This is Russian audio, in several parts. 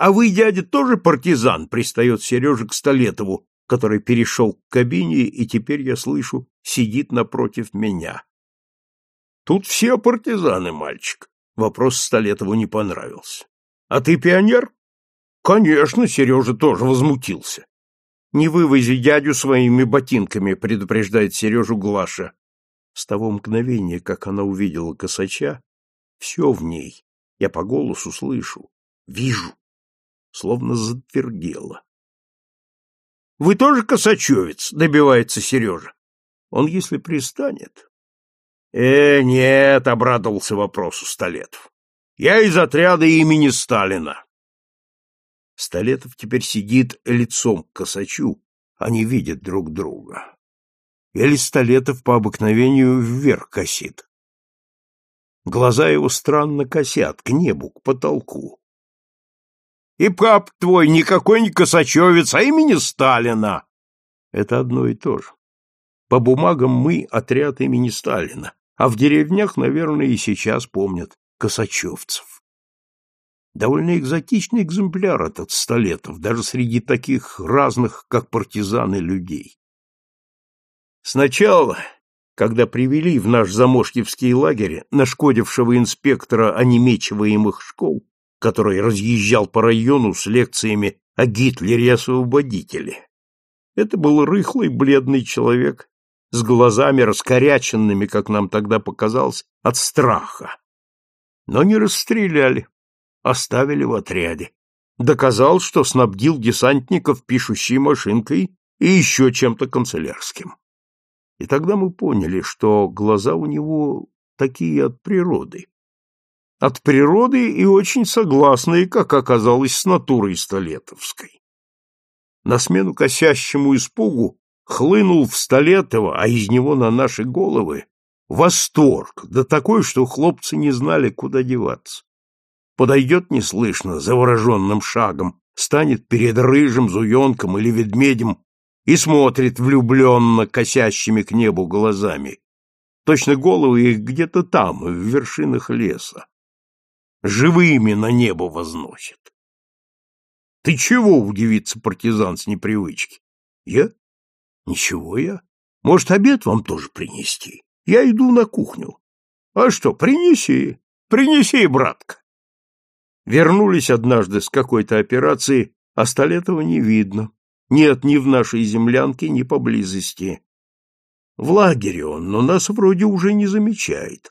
А вы, дядя, тоже партизан? Пристает Сережа к Столетову, который перешел к кабине и теперь, я слышу, сидит напротив меня. Тут все партизаны, мальчик. Вопрос Столетову не понравился. А ты пионер? Конечно, Сережа тоже возмутился. Не вывози дядю своими ботинками, предупреждает Сережу Глаша. С того мгновения, как она увидела косача, все в ней, я по голосу слышу, вижу, словно затвердело. — Вы тоже косачевец? — добивается Сережа. — Он, если пристанет... — Э, нет, — обрадовался вопросу Столетов. — Я из отряда имени Сталина. Столетов теперь сидит лицом к косачу, они видят друг друга. Или Столетов по обыкновению вверх косит. Глаза его странно косят к небу, к потолку. И пап твой никакой не Косачевец, а имени Сталина. Это одно и то же. По бумагам мы отряд имени Сталина, а в деревнях, наверное, и сейчас помнят косачевцев. Довольно экзотичный экземпляр этот Столетов, даже среди таких разных, как партизаны, людей. Сначала когда привели в наш замошкивский лагерь нашкодившего инспектора онемечиваемых школ, который разъезжал по району с лекциями о Гитлере и освободителе. Это был рыхлый, бледный человек с глазами раскоряченными, как нам тогда показалось, от страха. Но не расстреляли, оставили в отряде. Доказал, что снабдил десантников пишущей машинкой и еще чем-то канцелярским. И тогда мы поняли, что глаза у него такие от природы. От природы и очень согласные, как оказалось, с натурой Столетовской. На смену косящему испугу хлынул в Столетово, а из него на наши головы, восторг, да такой, что хлопцы не знали, куда деваться. Подойдет неслышно, завороженным шагом, станет перед рыжим зуенком или ведмедем и смотрит влюбленно косящими к небу глазами. Точно головы их где-то там, в вершинах леса. Живыми на небо возносит. Ты чего, удивится партизан с непривычки? Я? Ничего я. Может, обед вам тоже принести? Я иду на кухню. А что, принеси, принеси, братка. Вернулись однажды с какой-то операции, а Столетова не видно. Нет ни в нашей землянке, ни поблизости. В лагере он, но нас вроде уже не замечает.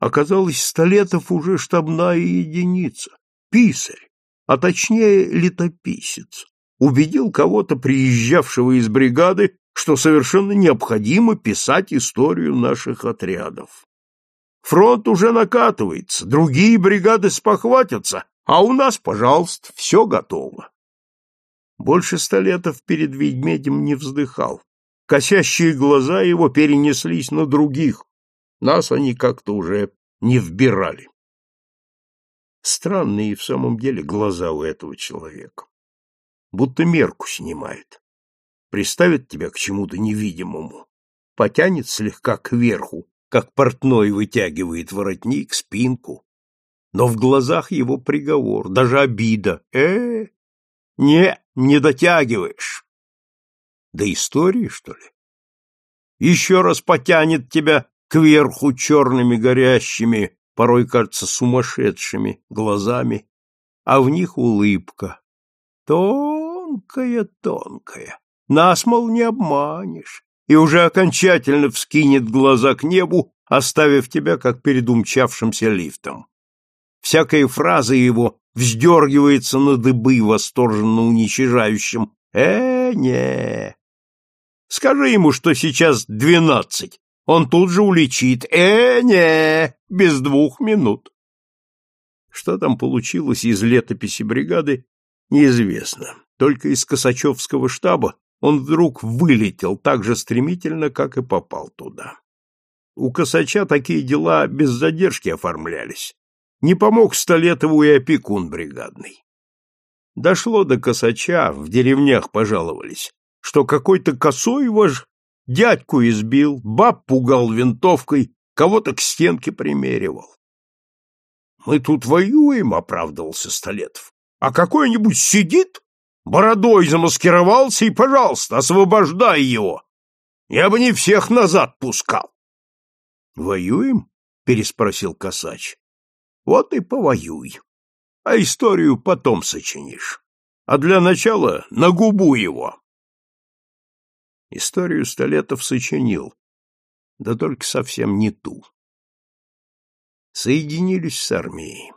Оказалось, Столетов уже штабная единица, писарь, а точнее летописец. Убедил кого-то, приезжавшего из бригады, что совершенно необходимо писать историю наших отрядов. Фронт уже накатывается, другие бригады спохватятся, а у нас, пожалуйста, все готово. Больше Столетов перед ведмедем не вздыхал. Косящие глаза его перенеслись на других. Нас они как-то уже не вбирали. Странные в самом деле глаза у этого человека. Будто мерку снимает. Приставит тебя к чему-то невидимому. Потянет слегка кверху, как портной вытягивает воротник, спинку. Но в глазах его приговор, даже обида. э, не, не дотягиваешь. Да истории, что ли? Еще раз потянет тебя кверху черными горящими, порой, кажется, сумасшедшими глазами, а в них улыбка. Тонкая-тонкая, нас, мол, не обманешь, и уже окончательно вскинет глаза к небу, оставив тебя, как перед умчавшимся лифтом. Всякая фраза его вздергивается на дыбы восторженно уничижающим. Э, не. Скажи ему, что сейчас двенадцать. Он тут же уличит. Э, не, без двух минут. Что там получилось из летописи бригады, неизвестно. Только из Косачевского штаба он вдруг вылетел так же стремительно, как и попал туда. У Косача такие дела без задержки оформлялись. Не помог Столетову и опекун бригадный. Дошло до косача, в деревнях пожаловались, что какой-то косой ваш дядьку избил, баб пугал винтовкой, кого-то к стенке примеривал. — Мы тут воюем, — оправдывался Столетов. А какой-нибудь сидит, бородой замаскировался и, пожалуйста, освобождай его. Я бы не всех назад пускал. — Воюем? — переспросил Косач. — Вот и повоюй. А историю потом сочинишь. А для начала на губу его. Историю Столетов сочинил, да только совсем не ту. Соединились с армией.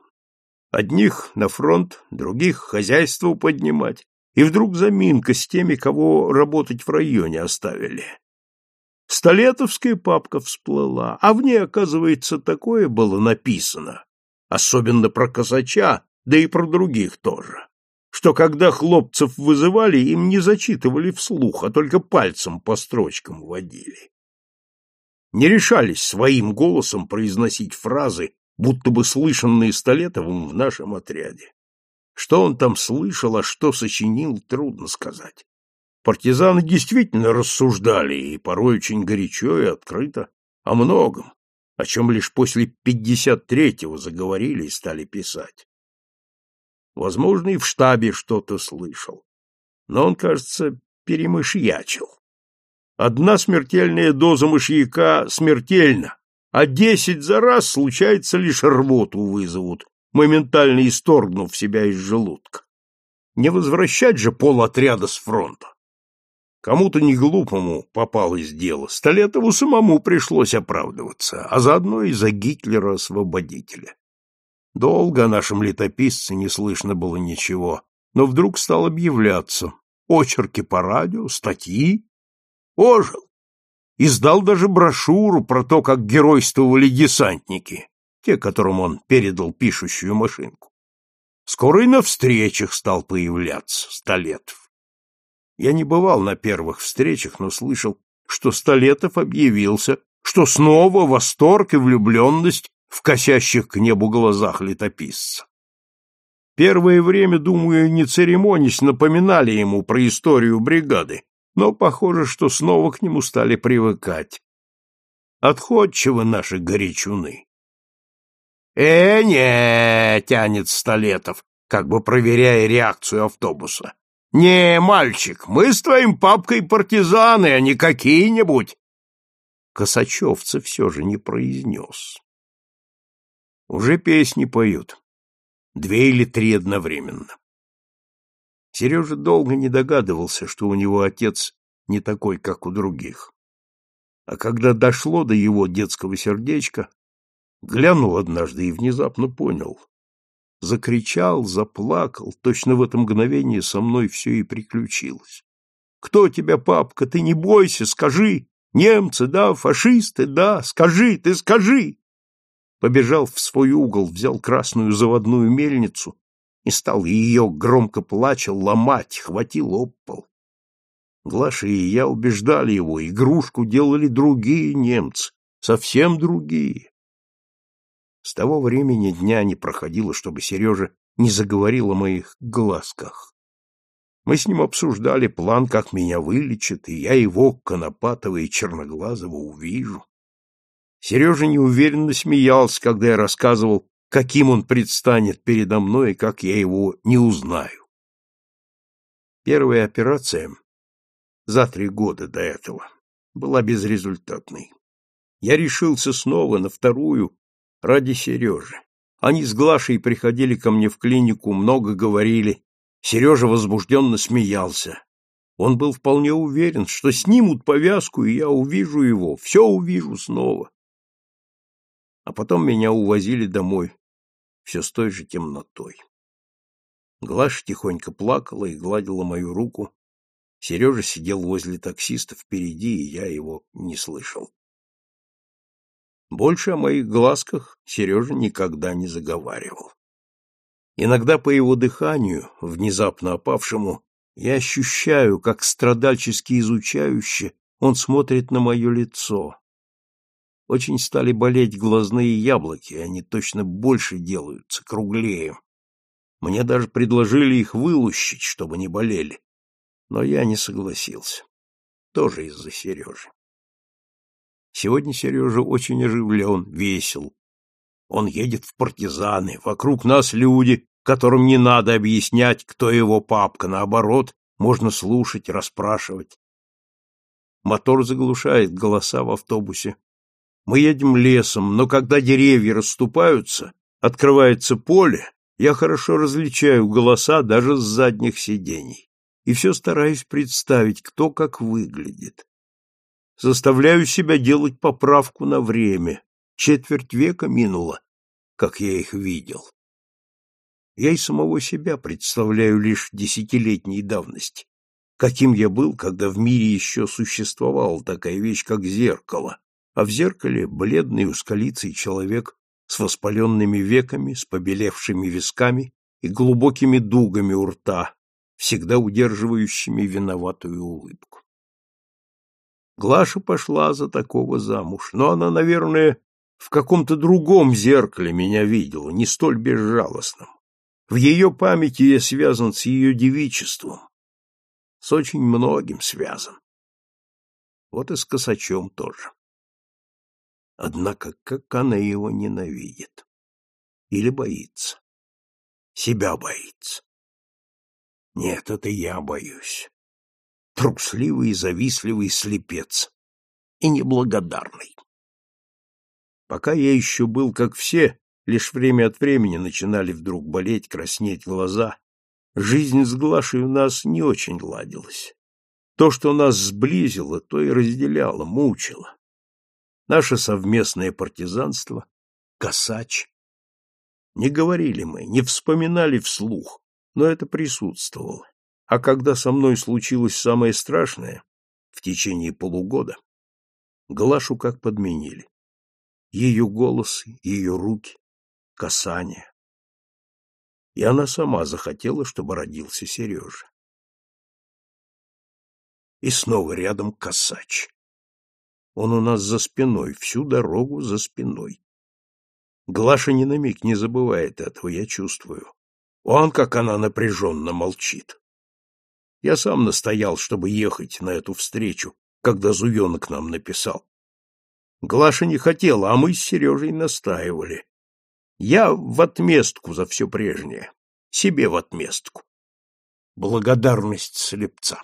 Одних на фронт, других хозяйство поднимать, и вдруг заминка с теми, кого работать в районе оставили. Столетовская папка всплыла, а в ней, оказывается, такое было написано, особенно про казача, да и про других тоже что когда хлопцев вызывали, им не зачитывали вслух, а только пальцем по строчкам водили. Не решались своим голосом произносить фразы, будто бы слышанные Столетовым в нашем отряде. Что он там слышал, а что сочинил, трудно сказать. Партизаны действительно рассуждали, и порой очень горячо и открыто, о многом, о чем лишь после пятьдесят третьего заговорили и стали писать. Возможно, и в штабе что-то слышал. Но он, кажется, перемышьячил. Одна смертельная доза мышьяка смертельна, а десять за раз случается лишь рвоту вызовут, моментально исторгнув себя из желудка. Не возвращать же пол отряда с фронта. Кому-то неглупому попалось дело, Столетову самому пришлось оправдываться, а заодно и за Гитлера-освободителя. Долго о нашем летописце не слышно было ничего, но вдруг стал объявляться. Очерки по радио, статьи. Ожил. Издал даже брошюру про то, как геройствовали десантники, те, которым он передал пишущую машинку. Скоро и на встречах стал появляться Столетов. Я не бывал на первых встречах, но слышал, что Столетов объявился, что снова восторг и влюбленность в косящих к небу глазах летописца. Первое время, думаю, не церемонясь, напоминали ему про историю бригады, но похоже, что снова к нему стали привыкать. Отходчивы наши горячуны. «Э, не!» — тянет Столетов, как бы проверяя реакцию автобуса. «Не, мальчик, мы с твоим папкой партизаны, а не какие-нибудь!» Косачевцы все же не произнес. Уже песни поют. Две или три одновременно. Сережа долго не догадывался, что у него отец не такой, как у других. А когда дошло до его детского сердечка, глянул однажды и внезапно понял. Закричал, заплакал, точно в это мгновение со мной все и приключилось. «Кто тебя, папка? Ты не бойся, скажи! Немцы, да, фашисты, да, скажи, ты скажи!» Побежал в свой угол, взял красную заводную мельницу и стал ее, громко плача, ломать, хватил об пол. Глаша и я убеждали его, игрушку делали другие немцы, совсем другие. С того времени дня не проходило, чтобы Сережа не заговорил о моих глазках. Мы с ним обсуждали план, как меня вылечат, и я его, Конопатова и Черноглазого, увижу. Сережа неуверенно смеялся, когда я рассказывал, каким он предстанет передо мной и как я его не узнаю. Первая операция за три года до этого была безрезультатной. Я решился снова на вторую ради Сережи. Они с Глашей приходили ко мне в клинику, много говорили. Сережа возбужденно смеялся. Он был вполне уверен, что снимут повязку, и я увижу его, все увижу снова а потом меня увозили домой, все с той же темнотой. Глаша тихонько плакала и гладила мою руку. Сережа сидел возле таксиста впереди, и я его не слышал. Больше о моих глазках Сережа никогда не заговаривал. Иногда по его дыханию, внезапно опавшему, я ощущаю, как страдальчески изучающе он смотрит на мое лицо, очень стали болеть глазные яблоки, они точно больше делаются, круглее. Мне даже предложили их вылущить, чтобы не болели. Но я не согласился. Тоже из-за Сережи. Сегодня Сережа очень оживлен, весел. Он едет в партизаны, вокруг нас люди, которым не надо объяснять, кто его папка, наоборот, можно слушать, расспрашивать. Мотор заглушает голоса в автобусе. Мы едем лесом, но когда деревья расступаются, открывается поле, я хорошо различаю голоса даже с задних сидений. И все стараюсь представить, кто как выглядит. Заставляю себя делать поправку на время. Четверть века минуло, как я их видел. Я и самого себя представляю лишь десятилетней давности. Каким я был, когда в мире еще существовала такая вещь, как зеркало, а в зеркале бледный ускалицый человек с воспаленными веками, с побелевшими висками и глубокими дугами у рта, всегда удерживающими виноватую улыбку. Глаша пошла за такого замуж, но она, наверное, в каком-то другом зеркале меня видела, не столь безжалостном. В ее памяти я связан с ее девичеством, с очень многим связан. Вот и с косачом тоже. Однако как она его ненавидит. Или боится. Себя боится. Нет, это я боюсь. Трусливый и завистливый слепец. И неблагодарный. Пока я еще был как все, лишь время от времени начинали вдруг болеть, краснеть глаза. Жизнь с Глашей у нас не очень ладилась. То, что нас сблизило, то и разделяло, мучило наше совместное партизанство, косач. Не говорили мы, не вспоминали вслух, но это присутствовало. А когда со мной случилось самое страшное, в течение полугода, Глашу как подменили. Ее голос, ее руки, касание. И она сама захотела, чтобы родился Сережа. И снова рядом косач. Он у нас за спиной, всю дорогу за спиной. Глаша ни на миг не забывает этого, я чувствую. Он, как она напряженно молчит. Я сам настоял, чтобы ехать на эту встречу, когда Зуенок нам написал. Глаша не хотела, а мы с Сережей настаивали. Я в отместку за все прежнее, себе в отместку. Благодарность слепца.